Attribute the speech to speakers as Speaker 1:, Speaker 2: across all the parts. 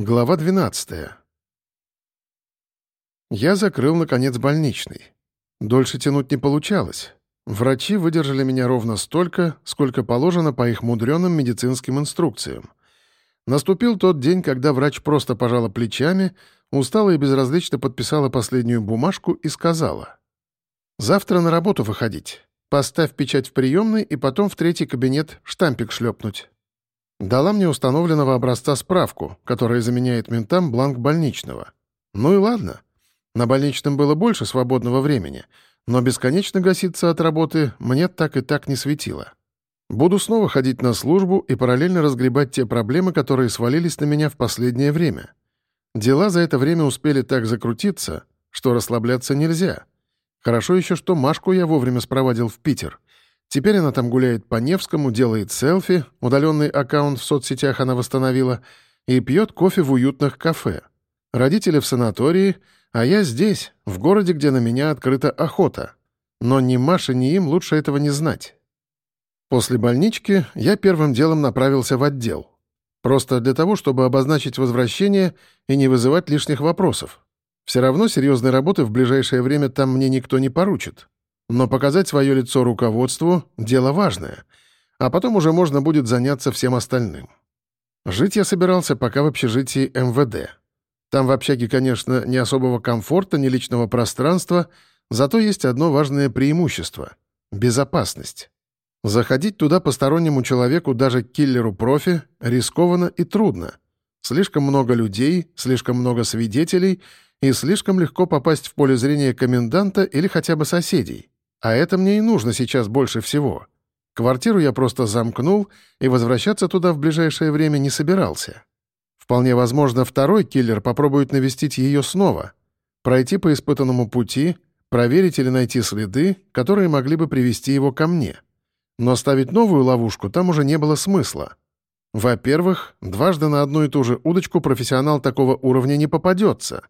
Speaker 1: Глава 12. Я закрыл, наконец, больничный. Дольше тянуть не получалось. Врачи выдержали меня ровно столько, сколько положено по их мудреным медицинским инструкциям. Наступил тот день, когда врач просто пожала плечами, устала и безразлично подписала последнюю бумажку и сказала. «Завтра на работу выходить. Поставь печать в приемной и потом в третий кабинет штампик шлепнуть». Дала мне установленного образца справку, которая заменяет ментам бланк больничного. Ну и ладно. На больничном было больше свободного времени, но бесконечно гаситься от работы мне так и так не светило. Буду снова ходить на службу и параллельно разгребать те проблемы, которые свалились на меня в последнее время. Дела за это время успели так закрутиться, что расслабляться нельзя. Хорошо еще, что Машку я вовремя спровадил в Питер — Теперь она там гуляет по Невскому, делает селфи, удаленный аккаунт в соцсетях она восстановила, и пьет кофе в уютных кафе. Родители в санатории, а я здесь, в городе, где на меня открыта охота. Но ни Маше, ни им лучше этого не знать. После больнички я первым делом направился в отдел. Просто для того, чтобы обозначить возвращение и не вызывать лишних вопросов. Все равно серьезной работы в ближайшее время там мне никто не поручит. Но показать свое лицо руководству — дело важное, а потом уже можно будет заняться всем остальным. Жить я собирался пока в общежитии МВД. Там в общаге, конечно, не особого комфорта, ни личного пространства, зато есть одно важное преимущество — безопасность. Заходить туда постороннему человеку, даже киллеру-профи, рискованно и трудно. Слишком много людей, слишком много свидетелей и слишком легко попасть в поле зрения коменданта или хотя бы соседей. А это мне и нужно сейчас больше всего. Квартиру я просто замкнул и возвращаться туда в ближайшее время не собирался. Вполне возможно, второй киллер попробует навестить ее снова, пройти по испытанному пути, проверить или найти следы, которые могли бы привести его ко мне. Но ставить новую ловушку там уже не было смысла. Во-первых, дважды на одну и ту же удочку профессионал такого уровня не попадется,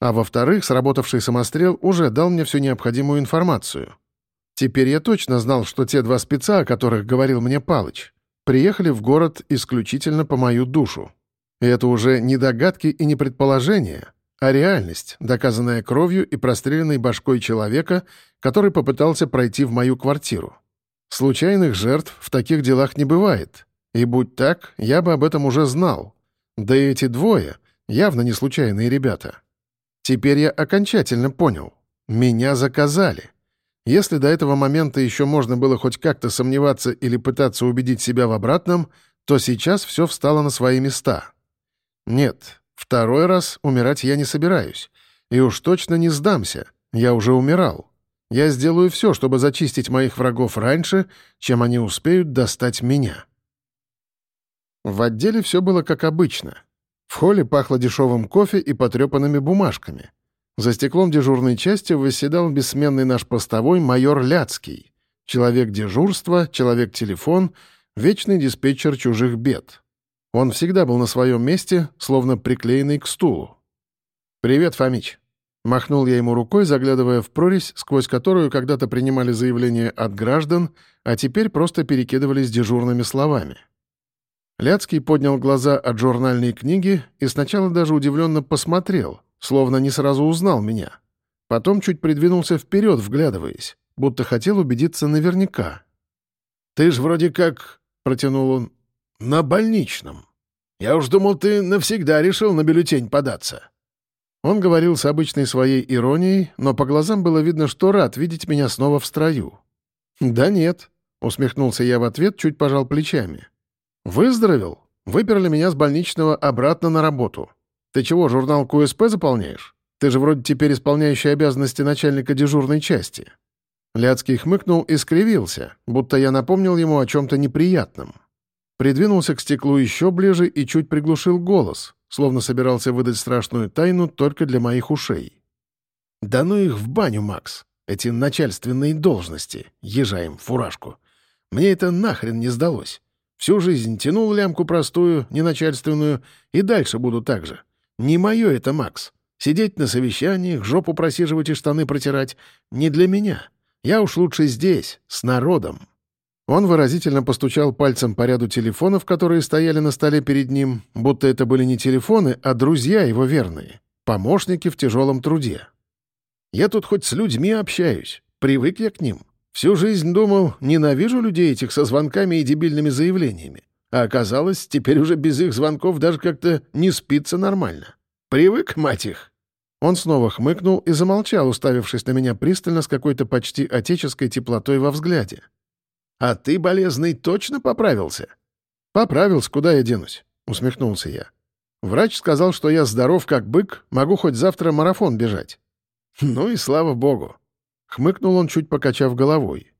Speaker 1: а во-вторых, сработавший самострел уже дал мне всю необходимую информацию. Теперь я точно знал, что те два спеца, о которых говорил мне Палыч, приехали в город исключительно по мою душу. И это уже не догадки и не предположения, а реальность, доказанная кровью и простреленной башкой человека, который попытался пройти в мою квартиру. Случайных жертв в таких делах не бывает. И будь так, я бы об этом уже знал. Да и эти двое — явно не случайные ребята. Теперь я окончательно понял. Меня заказали. Если до этого момента еще можно было хоть как-то сомневаться или пытаться убедить себя в обратном, то сейчас все встало на свои места. Нет, второй раз умирать я не собираюсь. И уж точно не сдамся. Я уже умирал. Я сделаю все, чтобы зачистить моих врагов раньше, чем они успеют достать меня. В отделе все было как обычно. В холле пахло дешевым кофе и потрепанными бумажками — за стеклом дежурной части восседал бессменный наш постовой майор Ляцкий. Человек дежурства, человек-телефон, вечный диспетчер чужих бед. Он всегда был на своем месте, словно приклеенный к стулу. «Привет, Фомич!» Махнул я ему рукой, заглядывая в прорезь, сквозь которую когда-то принимали заявления от граждан, а теперь просто перекидывались дежурными словами. Ляцкий поднял глаза от журнальной книги и сначала даже удивленно посмотрел, словно не сразу узнал меня. Потом чуть придвинулся вперед, вглядываясь, будто хотел убедиться наверняка. «Ты ж вроде как...» — протянул он. «На больничном. Я уж думал, ты навсегда решил на бюллетень податься». Он говорил с обычной своей иронией, но по глазам было видно, что рад видеть меня снова в строю. «Да нет», — усмехнулся я в ответ, чуть пожал плечами. «Выздоровел? Выперли меня с больничного обратно на работу. Ты чего, журнал КУСП заполняешь? Ты же вроде теперь исполняющий обязанности начальника дежурной части». Ляцкий хмыкнул и скривился, будто я напомнил ему о чем-то неприятном. Придвинулся к стеклу еще ближе и чуть приглушил голос, словно собирался выдать страшную тайну только для моих ушей. «Да ну их в баню, Макс! Эти начальственные должности! Езжаем фуражку! Мне это нахрен не сдалось! Всю жизнь тянул лямку простую, неначальственную, и дальше буду так же. Не мое это, Макс. Сидеть на совещаниях, жопу просиживать и штаны протирать — не для меня. Я уж лучше здесь, с народом. Он выразительно постучал пальцем по ряду телефонов, которые стояли на столе перед ним, будто это были не телефоны, а друзья его верные, помощники в тяжелом труде. «Я тут хоть с людьми общаюсь, привык я к ним. Всю жизнь думал, ненавижу людей этих со звонками и дебильными заявлениями. А оказалось, теперь уже без их звонков даже как-то не спится нормально. Привык, мать их!» Он снова хмыкнул и замолчал, уставившись на меня пристально с какой-то почти отеческой теплотой во взгляде. «А ты, болезный, точно поправился?» «Поправился, куда я денусь?» — усмехнулся я. «Врач сказал, что я здоров как бык, могу хоть завтра марафон бежать». «Ну и слава богу!» — хмыкнул он, чуть покачав головой.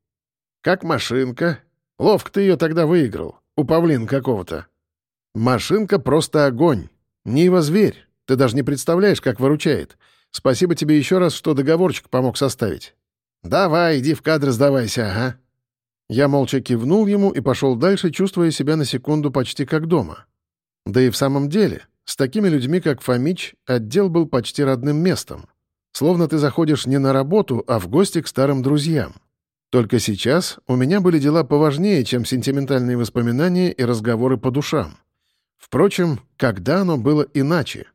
Speaker 1: «Как машинка. Ловко ты ее тогда выиграл. У павлин какого-то». «Машинка просто огонь. Нива зверь. Ты даже не представляешь, как выручает. Спасибо тебе еще раз, что договорчик помог составить. Давай, иди в кадр сдавайся, ага». Я молча кивнул ему и пошел дальше, чувствуя себя на секунду почти как дома. Да и в самом деле, с такими людьми, как Фомич, отдел был почти родным местом. Словно ты заходишь не на работу, а в гости к старым друзьям. Только сейчас у меня были дела поважнее, чем сентиментальные воспоминания и разговоры по душам. Впрочем, когда оно было иначе?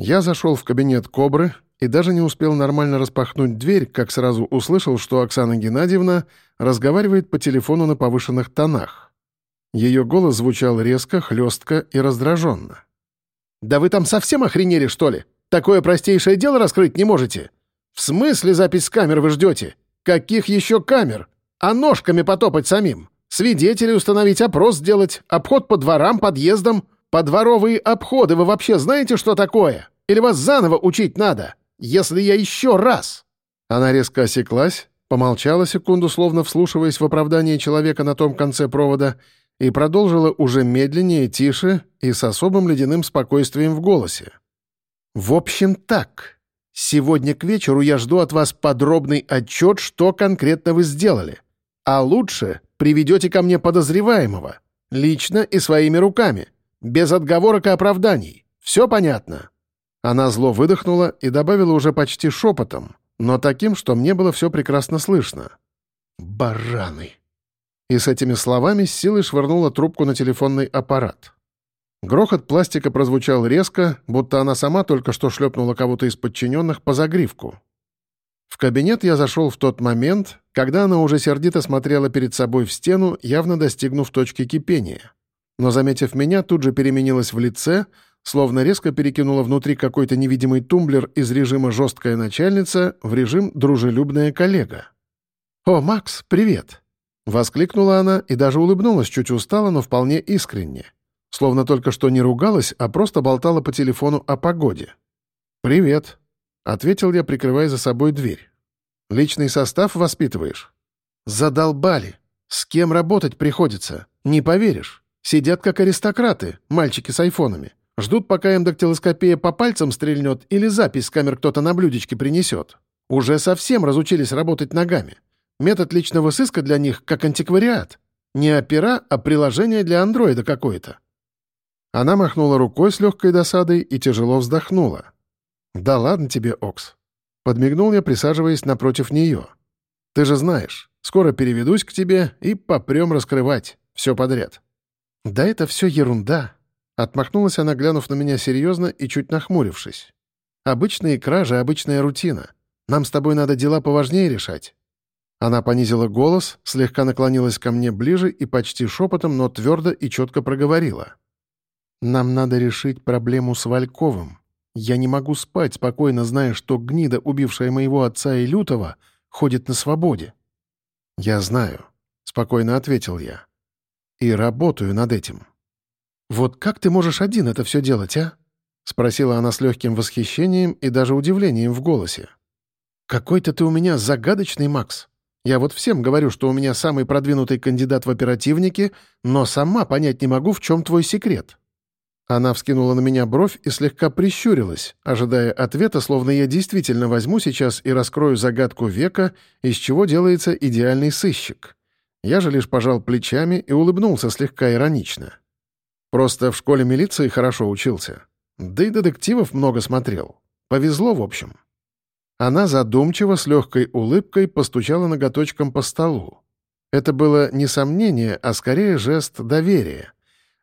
Speaker 1: Я зашел в кабинет «Кобры», и даже не успел нормально распахнуть дверь, как сразу услышал, что Оксана Геннадьевна разговаривает по телефону на повышенных тонах. Ее голос звучал резко, хлестко и раздраженно. «Да вы там совсем охренели, что ли? Такое простейшее дело раскрыть не можете? В смысле запись с камер вы ждете? Каких еще камер? А ножками потопать самим? Свидетелей установить, опрос сделать, обход по дворам, подъездам? Подворовые обходы вы вообще знаете, что такое? Или вас заново учить надо?» если я еще раз...» Она резко осеклась, помолчала секунду, словно вслушиваясь в оправдание человека на том конце провода, и продолжила уже медленнее, тише и с особым ледяным спокойствием в голосе. «В общем, так. Сегодня к вечеру я жду от вас подробный отчет, что конкретно вы сделали. А лучше приведете ко мне подозреваемого. Лично и своими руками. Без отговорок и оправданий. Все понятно?» Она зло выдохнула и добавила уже почти шепотом, но таким, что мне было все прекрасно слышно. «Бараны!» И с этими словами с силой швырнула трубку на телефонный аппарат. Грохот пластика прозвучал резко, будто она сама только что шлепнула кого-то из подчиненных по загривку. В кабинет я зашел в тот момент, когда она уже сердито смотрела перед собой в стену, явно достигнув точки кипения. Но, заметив меня, тут же переменилась в лице — словно резко перекинула внутри какой-то невидимый тумблер из режима «жесткая начальница» в режим «дружелюбная коллега». «О, Макс, привет!» — воскликнула она и даже улыбнулась чуть устало, но вполне искренне. Словно только что не ругалась, а просто болтала по телефону о погоде. «Привет», — ответил я, прикрывая за собой дверь. «Личный состав воспитываешь?» «Задолбали. С кем работать приходится? Не поверишь. Сидят как аристократы, мальчики с айфонами. Ждут, пока им дактилоскопия по пальцам стрельнет или запись с камер кто-то на блюдечке принесет. Уже совсем разучились работать ногами. Метод личного сыска для них как антиквариат. Не опера, а приложение для андроида какое-то. Она махнула рукой с легкой досадой и тяжело вздохнула. «Да ладно тебе, Окс». Подмигнул я, присаживаясь напротив нее. «Ты же знаешь, скоро переведусь к тебе и попрем раскрывать. Все подряд». «Да это все ерунда», Отмахнулась она, глянув на меня серьезно и чуть нахмурившись. «Обычные кражи, обычная рутина. Нам с тобой надо дела поважнее решать». Она понизила голос, слегка наклонилась ко мне ближе и почти шепотом, но твердо и четко проговорила. «Нам надо решить проблему с Вальковым. Я не могу спать, спокойно зная, что гнида, убившая моего отца и Лютого, ходит на свободе». «Я знаю», — спокойно ответил я. «И работаю над этим». «Вот как ты можешь один это все делать, а?» — спросила она с легким восхищением и даже удивлением в голосе. «Какой-то ты у меня загадочный, Макс. Я вот всем говорю, что у меня самый продвинутый кандидат в оперативники, но сама понять не могу, в чем твой секрет». Она вскинула на меня бровь и слегка прищурилась, ожидая ответа, словно я действительно возьму сейчас и раскрою загадку века, из чего делается идеальный сыщик. Я же лишь пожал плечами и улыбнулся слегка иронично. Просто в школе милиции хорошо учился. Да и детективов много смотрел. Повезло, в общем. Она задумчиво, с легкой улыбкой постучала ноготочком по столу. Это было не сомнение, а скорее жест доверия.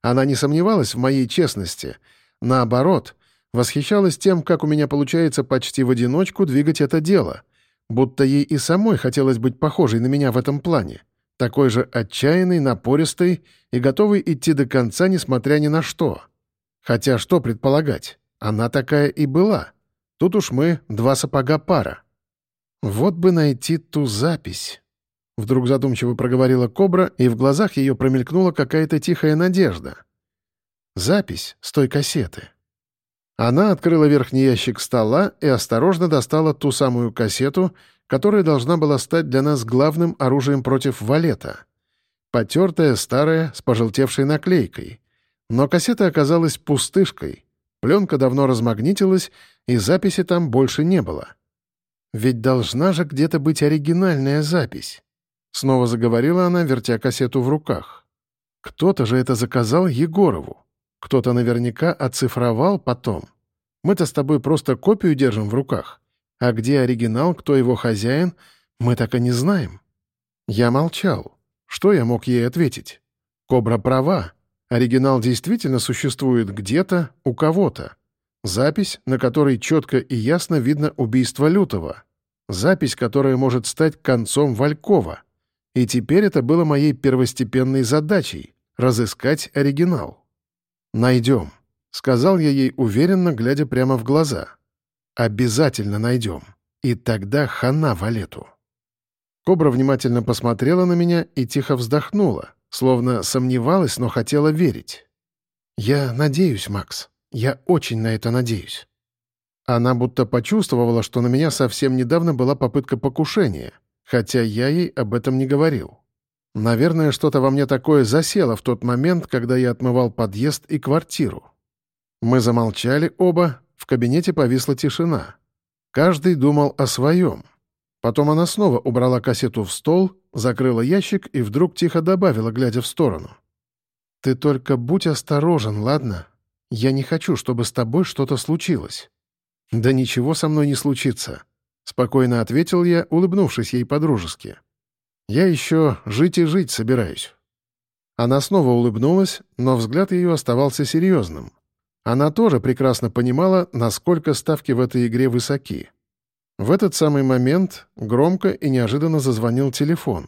Speaker 1: Она не сомневалась в моей честности. Наоборот, восхищалась тем, как у меня получается почти в одиночку двигать это дело. Будто ей и самой хотелось быть похожей на меня в этом плане. Такой же отчаянный, напористый и готовый идти до конца, несмотря ни на что. Хотя что предполагать? Она такая и была. Тут уж мы два сапога пара. Вот бы найти ту запись. Вдруг задумчиво проговорила кобра, и в глазах ее промелькнула какая-то тихая надежда. Запись с той кассеты. Она открыла верхний ящик стола и осторожно достала ту самую кассету, которая должна была стать для нас главным оружием против валета. Потертая, старая, с пожелтевшей наклейкой. Но кассета оказалась пустышкой. Пленка давно размагнитилась, и записи там больше не было. Ведь должна же где-то быть оригинальная запись. Снова заговорила она, вертя кассету в руках. Кто-то же это заказал Егорову. Кто-то наверняка оцифровал потом. Мы-то с тобой просто копию держим в руках. А где оригинал, кто его хозяин, мы так и не знаем. Я молчал. Что я мог ей ответить? Кобра права. Оригинал действительно существует где-то, у кого-то. Запись, на которой четко и ясно видно убийство Лютого. Запись, которая может стать концом Валькова. И теперь это было моей первостепенной задачей — разыскать оригинал. «Найдем», — сказал я ей уверенно, глядя прямо в глаза. «Обязательно найдем. И тогда хана валету». Кобра внимательно посмотрела на меня и тихо вздохнула, словно сомневалась, но хотела верить. «Я надеюсь, Макс. Я очень на это надеюсь». Она будто почувствовала, что на меня совсем недавно была попытка покушения, хотя я ей об этом не говорил. Наверное, что-то во мне такое засело в тот момент, когда я отмывал подъезд и квартиру. Мы замолчали оба, в кабинете повисла тишина. Каждый думал о своем. Потом она снова убрала кассету в стол, закрыла ящик и вдруг тихо добавила, глядя в сторону. «Ты только будь осторожен, ладно? Я не хочу, чтобы с тобой что-то случилось». «Да ничего со мной не случится», — спокойно ответил я, улыбнувшись ей по-дружески. Я еще жить и жить собираюсь». Она снова улыбнулась, но взгляд ее оставался серьезным. Она тоже прекрасно понимала, насколько ставки в этой игре высоки. В этот самый момент громко и неожиданно зазвонил телефон.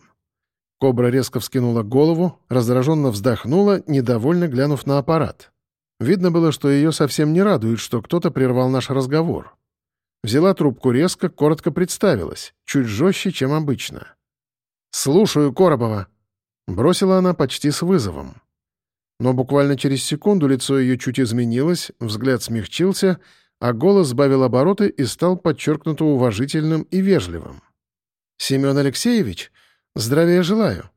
Speaker 1: Кобра резко вскинула голову, раздраженно вздохнула, недовольно глянув на аппарат. Видно было, что ее совсем не радует, что кто-то прервал наш разговор. Взяла трубку резко, коротко представилась, чуть жестче, чем обычно. «Слушаю, Коробова», — бросила она почти с вызовом. Но буквально через секунду лицо ее чуть изменилось, взгляд смягчился, а голос сбавил обороты и стал подчеркнуто уважительным и вежливым. «Семен Алексеевич, здравия желаю».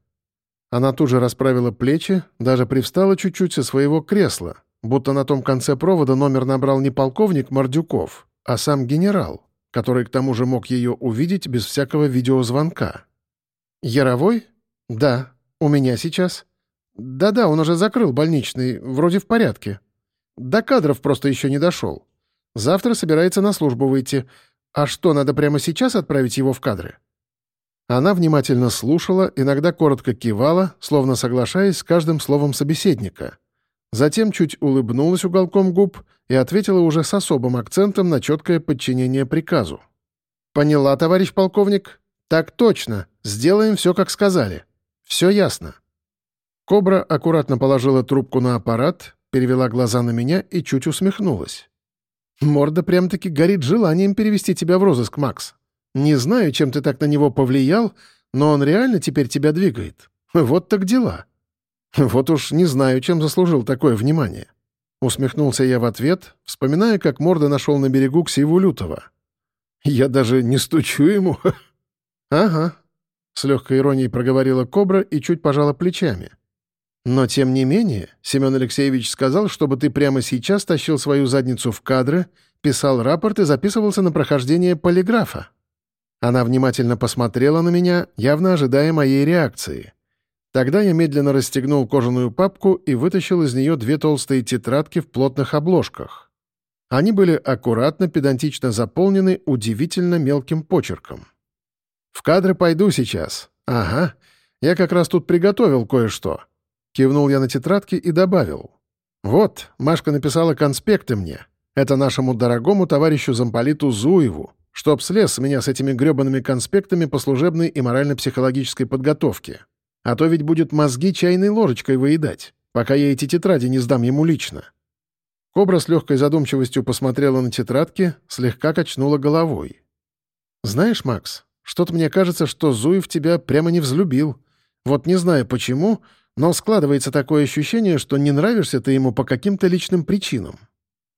Speaker 1: Она тут же расправила плечи, даже привстала чуть-чуть со своего кресла, будто на том конце провода номер набрал не полковник Мордюков, а сам генерал, который к тому же мог ее увидеть без всякого видеозвонка. «Яровой? Да. У меня сейчас. Да-да, он уже закрыл больничный, вроде в порядке. До кадров просто еще не дошел. Завтра собирается на службу выйти. А что, надо прямо сейчас отправить его в кадры?» Она внимательно слушала, иногда коротко кивала, словно соглашаясь с каждым словом собеседника. Затем чуть улыбнулась уголком губ и ответила уже с особым акцентом на четкое подчинение приказу. «Поняла, товарищ полковник?» «Так точно. Сделаем все, как сказали. Все ясно». Кобра аккуратно положила трубку на аппарат, перевела глаза на меня и чуть усмехнулась. «Морда прям-таки горит желанием перевести тебя в розыск, Макс. Не знаю, чем ты так на него повлиял, но он реально теперь тебя двигает. Вот так дела». «Вот уж не знаю, чем заслужил такое внимание». Усмехнулся я в ответ, вспоминая, как Морда нашел на берегу Ксиву Лютого. «Я даже не стучу ему», «Ага», — с легкой иронией проговорила Кобра и чуть пожала плечами. «Но тем не менее, Семен Алексеевич сказал, чтобы ты прямо сейчас тащил свою задницу в кадры, писал рапорт и записывался на прохождение полиграфа». Она внимательно посмотрела на меня, явно ожидая моей реакции. Тогда я медленно расстегнул кожаную папку и вытащил из нее две толстые тетрадки в плотных обложках. Они были аккуратно, педантично заполнены удивительно мелким почерком. В кадры пойду сейчас. Ага. Я как раз тут приготовил кое-что». Кивнул я на тетрадки и добавил. «Вот, Машка написала конспекты мне. Это нашему дорогому товарищу замполиту Зуеву, чтоб слез меня с этими гребаными конспектами по служебной и морально-психологической подготовке. А то ведь будет мозги чайной ложечкой выедать, пока я эти тетради не сдам ему лично». Кобра с легкой задумчивостью посмотрела на тетрадки, слегка качнула головой. «Знаешь, Макс, что-то мне кажется, что Зуев тебя прямо не взлюбил. Вот не знаю почему, но складывается такое ощущение, что не нравишься ты ему по каким-то личным причинам».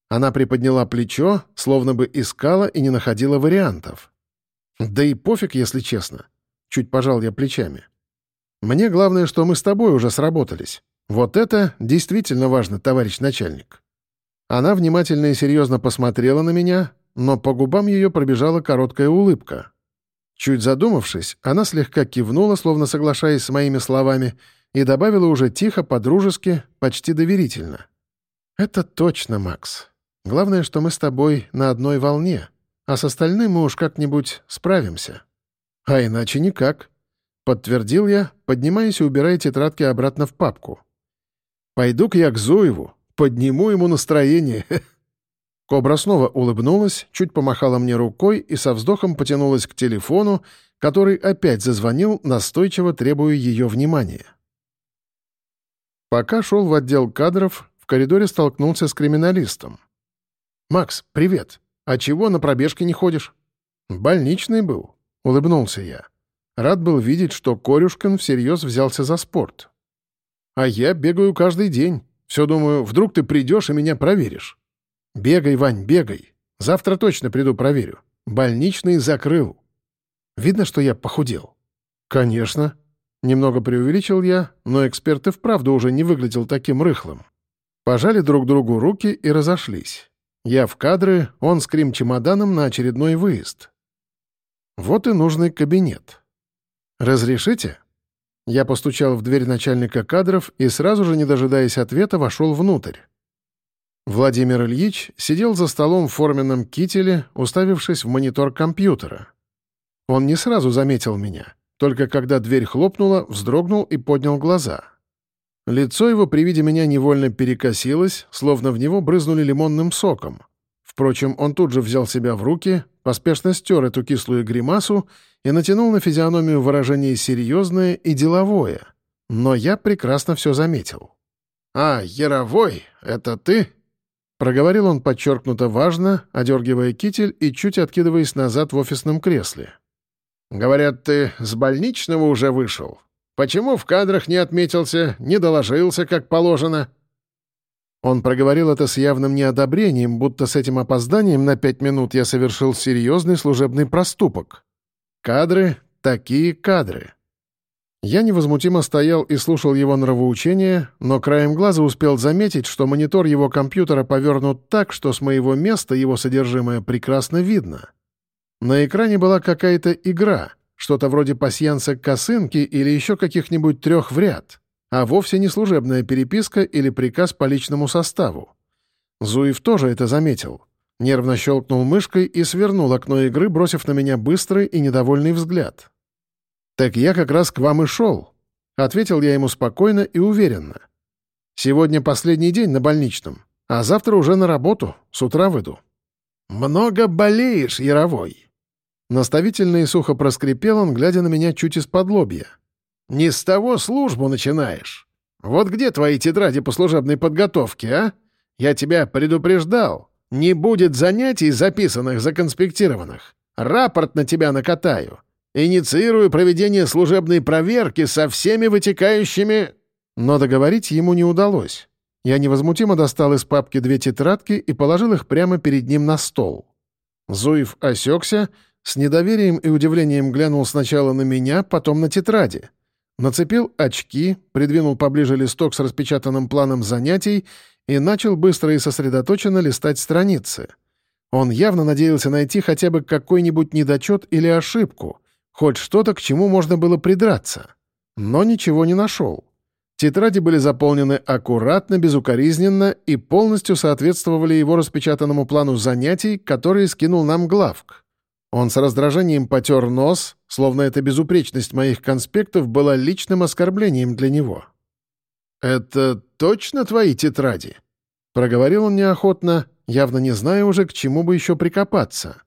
Speaker 1: Она приподняла плечо, словно бы искала и не находила вариантов. «Да и пофиг, если честно». Чуть пожал я плечами. «Мне главное, что мы с тобой уже сработались. Вот это действительно важно, товарищ начальник». Она внимательно и серьезно посмотрела на меня, но по губам ее пробежала короткая улыбка. Чуть задумавшись, она слегка кивнула, словно соглашаясь с моими словами, и добавила уже тихо, по-дружески, почти доверительно. «Это точно, Макс. Главное, что мы с тобой на одной волне, а с остальным мы уж как-нибудь справимся». «А иначе никак», — подтвердил я, поднимаясь и убирая тетрадки обратно в папку. «Пойду-ка я к Зуеву, подниму ему настроение». Кобра снова улыбнулась, чуть помахала мне рукой и со вздохом потянулась к телефону, который опять зазвонил, настойчиво требуя ее внимания. Пока шел в отдел кадров, в коридоре столкнулся с криминалистом. «Макс, привет. А чего на пробежке не ходишь?» «Больничный был», — улыбнулся я. Рад был видеть, что Корюшкин всерьез взялся за спорт. «А я бегаю каждый день. Все думаю, вдруг ты придешь и меня проверишь». «Бегай, Вань, бегай. Завтра точно приду проверю. Больничный закрыл». «Видно, что я похудел?» «Конечно», Немного преувеличил я, но эксперт и вправду уже не выглядел таким рыхлым. Пожали друг другу руки и разошлись. Я в кадры, он с крем-чемоданом на очередной выезд. Вот и нужный кабинет. «Разрешите?» Я постучал в дверь начальника кадров и сразу же, не дожидаясь ответа, вошел внутрь. Владимир Ильич сидел за столом в форменном кителе, уставившись в монитор компьютера. Он не сразу заметил меня. Только когда дверь хлопнула, вздрогнул и поднял глаза. Лицо его при виде меня невольно перекосилось, словно в него брызнули лимонным соком. Впрочем, он тут же взял себя в руки, поспешно стер эту кислую гримасу и натянул на физиономию выражение серьезное и деловое. Но я прекрасно все заметил. «А, Яровой, это ты?» Проговорил он подчеркнуто важно, одергивая китель и чуть откидываясь назад в офисном кресле. Говорят, ты с больничного уже вышел. Почему в кадрах не отметился, не доложился, как положено?» Он проговорил это с явным неодобрением, будто с этим опозданием на пять минут я совершил серьезный служебный проступок. Кадры — такие кадры. Я невозмутимо стоял и слушал его нравоучения, но краем глаза успел заметить, что монитор его компьютера повернут так, что с моего места его содержимое прекрасно видно. На экране была какая-то игра, что-то вроде пасьянса косынки или еще каких-нибудь трех в ряд, а вовсе не служебная переписка или приказ по личному составу. Зуев тоже это заметил. Нервно щелкнул мышкой и свернул окно игры, бросив на меня быстрый и недовольный взгляд. «Так я как раз к вам и шел», — ответил я ему спокойно и уверенно. «Сегодня последний день на больничном, а завтра уже на работу, с утра выйду». «Много болеешь, Яровой», Наставительно и сухо проскрипел он, глядя на меня чуть из-под лобья. «Не с того службу начинаешь. Вот где твои тетради по служебной подготовке, а? Я тебя предупреждал. Не будет занятий, записанных, законспектированных. Рапорт на тебя накатаю. Инициирую проведение служебной проверки со всеми вытекающими...» Но договорить ему не удалось. Я невозмутимо достал из папки две тетрадки и положил их прямо перед ним на стол. Зуев осекся, с недоверием и удивлением глянул сначала на меня, потом на тетради. Нацепил очки, придвинул поближе листок с распечатанным планом занятий и начал быстро и сосредоточенно листать страницы. Он явно надеялся найти хотя бы какой-нибудь недочет или ошибку, хоть что-то, к чему можно было придраться. Но ничего не нашел. Тетради были заполнены аккуратно, безукоризненно и полностью соответствовали его распечатанному плану занятий, который скинул нам главк. Он с раздражением потер нос, словно эта безупречность моих конспектов была личным оскорблением для него. «Это точно твои тетради?» — проговорил он неохотно, явно не зная уже, к чему бы еще прикопаться.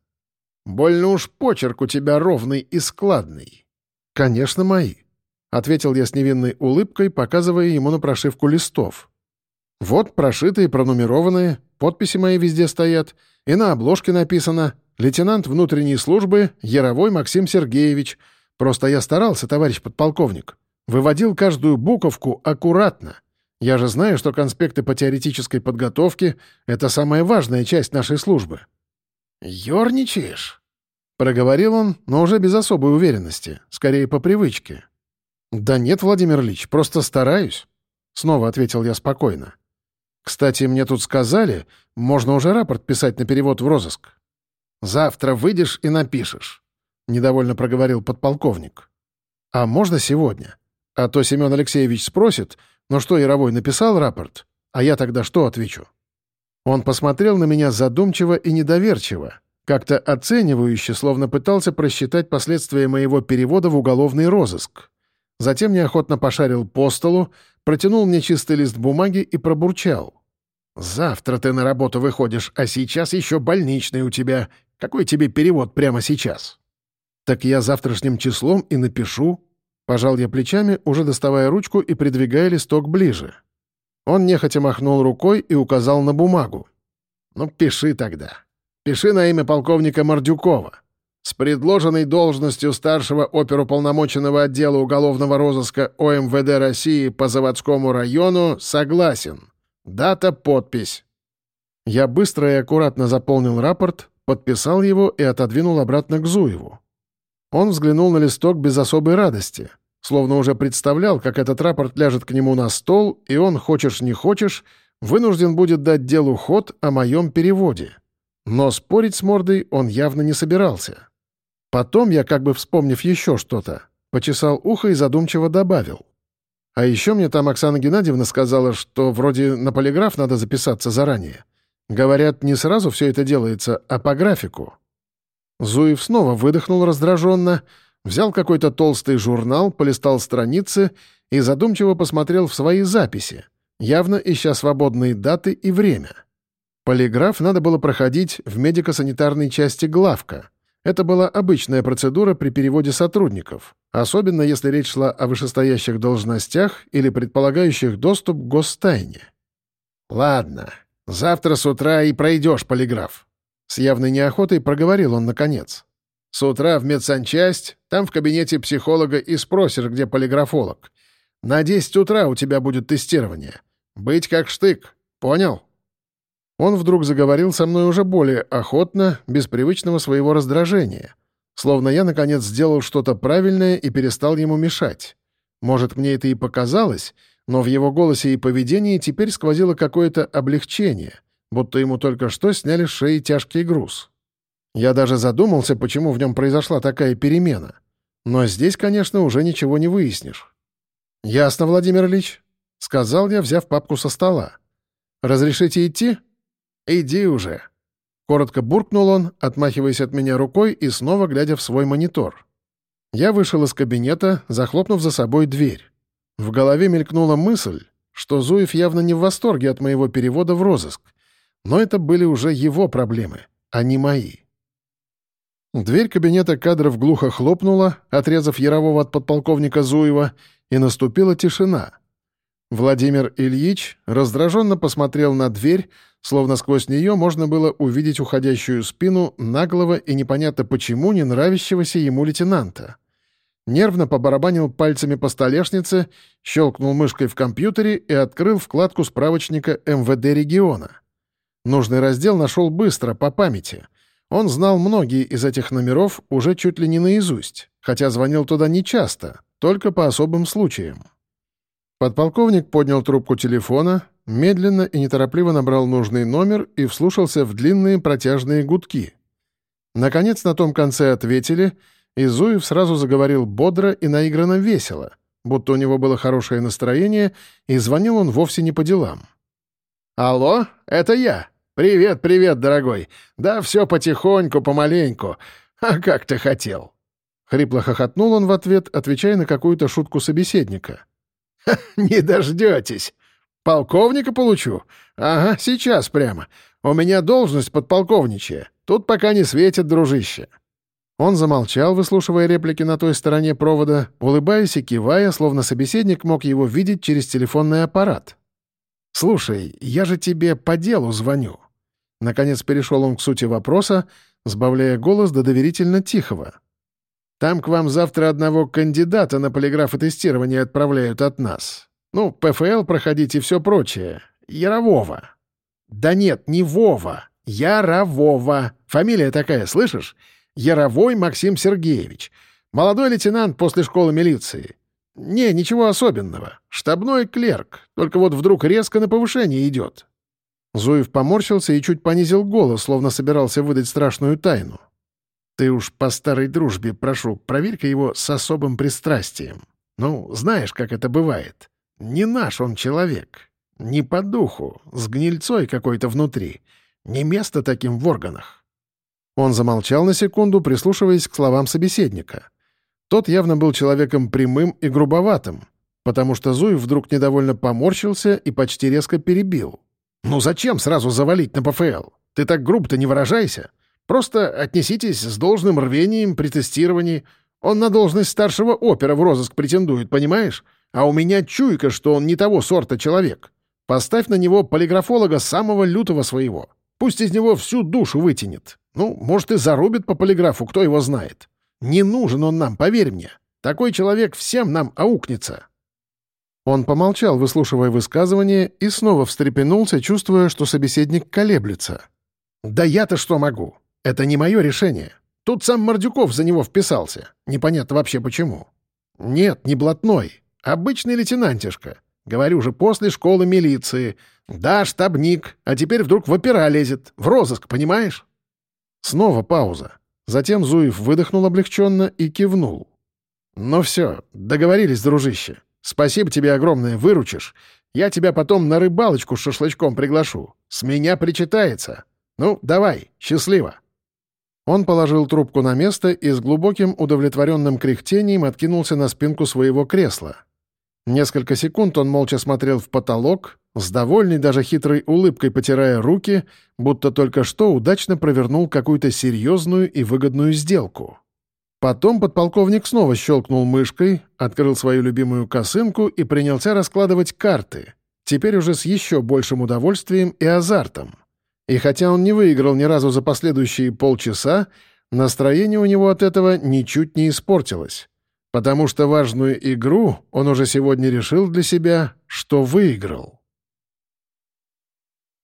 Speaker 1: «Больно уж почерк у тебя ровный и складный». «Конечно, мои», — ответил я с невинной улыбкой, показывая ему на прошивку листов. «Вот прошитые, пронумерованные, подписи мои везде стоят, и на обложке написано «Лейтенант внутренней службы Яровой Максим Сергеевич». Просто я старался, товарищ подполковник. Выводил каждую буковку аккуратно. Я же знаю, что конспекты по теоретической подготовке — это самая важная часть нашей службы».
Speaker 2: «Ёрничаешь?»
Speaker 1: — проговорил он, но уже без особой уверенности, скорее по привычке. «Да нет, Владимир Ильич, просто стараюсь», — снова ответил я спокойно. «Кстати, мне тут сказали, можно уже рапорт писать на перевод в розыск». «Завтра выйдешь и напишешь», — недовольно проговорил подполковник. «А можно сегодня? А то Семен Алексеевич спросит, ну что, Яровой написал рапорт? А я тогда что отвечу?» Он посмотрел на меня задумчиво и недоверчиво, как-то оценивающе, словно пытался просчитать последствия моего перевода в уголовный розыск. Затем неохотно пошарил по столу, протянул мне чистый лист бумаги и пробурчал. «Завтра ты на работу выходишь, а сейчас еще больничный у тебя. Какой тебе перевод прямо сейчас?» «Так я завтрашним числом и напишу». Пожал я плечами, уже доставая ручку и придвигая листок ближе. Он нехотя махнул рукой и указал на бумагу. «Ну, пиши тогда. Пиши на имя полковника Мордюкова. С предложенной должностью старшего оперуполномоченного отдела уголовного розыска ОМВД России по заводскому району согласен. Дата, подпись». Я быстро и аккуратно заполнил рапорт, подписал его и отодвинул обратно к Зуеву. Он взглянул на листок без особой радости, словно уже представлял, как этот рапорт ляжет к нему на стол, и он, хочешь не хочешь, вынужден будет дать делу ход о моем переводе. Но спорить с мордой он явно не собирался. Потом я, как бы вспомнив еще что-то, почесал ухо и задумчиво добавил. А еще мне там Оксана Геннадьевна сказала, что вроде на полиграф надо записаться заранее. Говорят, не сразу все это делается, а по графику. Зуев снова выдохнул раздраженно, взял какой-то толстый журнал, полистал страницы и задумчиво посмотрел в свои записи, явно ища свободные даты и время. Полиграф надо было проходить в медико-санитарной части главка — это была обычная процедура при переводе сотрудников, особенно если речь шла о вышестоящих должностях или предполагающих доступ к гостайне. «Ладно, завтра с утра и пройдешь полиграф», — с явной неохотой проговорил он наконец. «С утра в медсанчасть, там в кабинете психолога и спросишь, где полиграфолог. На 10 утра у тебя будет тестирование. Быть как штык, понял?» Он вдруг заговорил со мной уже более охотно, без привычного своего раздражения. Словно я, наконец, сделал что-то правильное и перестал ему мешать. Может, мне это и показалось, но в его голосе и поведении теперь сквозило какое-то облегчение, будто ему только что сняли с шеи тяжкий груз. Я даже задумался, почему в нем произошла такая перемена. Но здесь, конечно, уже ничего не выяснишь. «Ясно, Владимир Ильич», — сказал я, взяв папку со стола. «Разрешите идти?» «Иди уже!» Коротко буркнул он, отмахиваясь от меня рукой и снова глядя в свой монитор. Я вышел из кабинета, захлопнув за собой дверь. В голове мелькнула мысль, что Зуев явно не в восторге от моего перевода в розыск. Но это были уже его проблемы, а не мои. Дверь кабинета кадров глухо хлопнула, отрезав Ярового от подполковника Зуева, и наступила тишина. Владимир Ильич раздраженно посмотрел на дверь, словно сквозь нее можно было увидеть уходящую спину наглого и непонятно почему не нравящегося ему лейтенанта. Нервно побарабанил пальцами по столешнице, щелкнул мышкой в компьютере и открыл вкладку справочника МВД региона. Нужный раздел нашел быстро, по памяти. Он знал многие из этих номеров уже чуть ли не наизусть, хотя звонил туда нечасто, только по особым случаям. Подполковник поднял трубку телефона, медленно и неторопливо набрал нужный номер и вслушался в длинные протяжные гудки. Наконец на том конце ответили, и Зуев сразу заговорил бодро и наигранно весело, будто у него было хорошее настроение, и звонил он вовсе не по делам. «Алло, это я. Привет, привет, дорогой. Да все потихоньку, помаленьку.
Speaker 2: А как ты хотел?»
Speaker 1: Хрипло хохотнул он в ответ, отвечая на какую-то шутку собеседника.
Speaker 2: «Не дождетесь. Полковника получу? Ага, сейчас прямо. У меня должность подполковничья. Тут пока не светит, дружище».
Speaker 1: Он замолчал, выслушивая реплики на той стороне провода, улыбаясь и кивая, словно собеседник мог его видеть через телефонный аппарат. «Слушай, я же тебе по делу звоню». Наконец перешел он к сути вопроса, сбавляя голос до доверительно тихого. «Там к вам завтра одного кандидата на полиграф и тестирование отправляют от нас. Ну, ПФЛ проходить и все прочее. Ярового». «Да нет, не Вова. Ярового. Фамилия такая, слышишь? Яровой Максим Сергеевич. Молодой лейтенант после школы милиции. Не, ничего особенного. Штабной клерк. Только вот вдруг резко на повышение идет. Зуев поморщился и чуть понизил голос, словно собирался выдать страшную тайну. «Ты уж по старой дружбе, прошу, проверь-ка его с особым пристрастием. Ну, знаешь, как это бывает. Не наш он человек. Не по духу, с гнильцой какой-то внутри. Не место таким в органах. Он замолчал на секунду, прислушиваясь к словам собеседника. Тот явно был человеком прямым и грубоватым, потому что Зуев вдруг недовольно поморщился и почти резко перебил. «Ну зачем сразу завалить на ПФЛ? Ты так грубо-то не выражайся. Просто отнеситесь с должным рвением при тестировании. Он на должность старшего опера в розыск претендует, понимаешь? А у меня чуйка, что он не того сорта человек. Поставь на него полиграфолога самого лютого своего. Пусть из него всю душу вытянет. Ну, может, и зарубит по полиграфу, кто его знает. Не нужен он нам, поверь мне. Такой человек всем нам аукнется». Он помолчал, выслушивая высказывание, и снова встрепенулся, чувствуя, что собеседник колеблется. «Да я-то что могу? Это не мое решение. Тут сам Мордюков за него вписался. Непонятно вообще почему. Нет, не блатной. Обычный лейтенантишка. Говорю же, после школы милиции. Да, штабник, а теперь вдруг в опера лезет. В розыск, понимаешь?» Снова пауза. Затем Зуев выдохнул облегченно и кивнул. «Ну все, договорились, дружище. Спасибо тебе огромное, выручишь. Я тебя потом на рыбалочку с шашлычком приглашу. С меня причитается. Ну, давай, счастливо». Он положил трубку на место и с глубоким удовлетворенным кряхтением откинулся на спинку своего кресла. Несколько секунд он молча смотрел в потолок, с довольной даже хитрой улыбкой потирая руки, будто только что удачно провернул какую-то серьезную и выгодную сделку. Потом подполковник снова щелкнул мышкой, открыл свою любимую косынку и принялся раскладывать карты, теперь уже с еще большим удовольствием и азартом. И хотя он не выиграл ни разу за последующие полчаса, настроение у него от этого ничуть не испортилось потому что важную игру он уже сегодня решил для себя, что выиграл.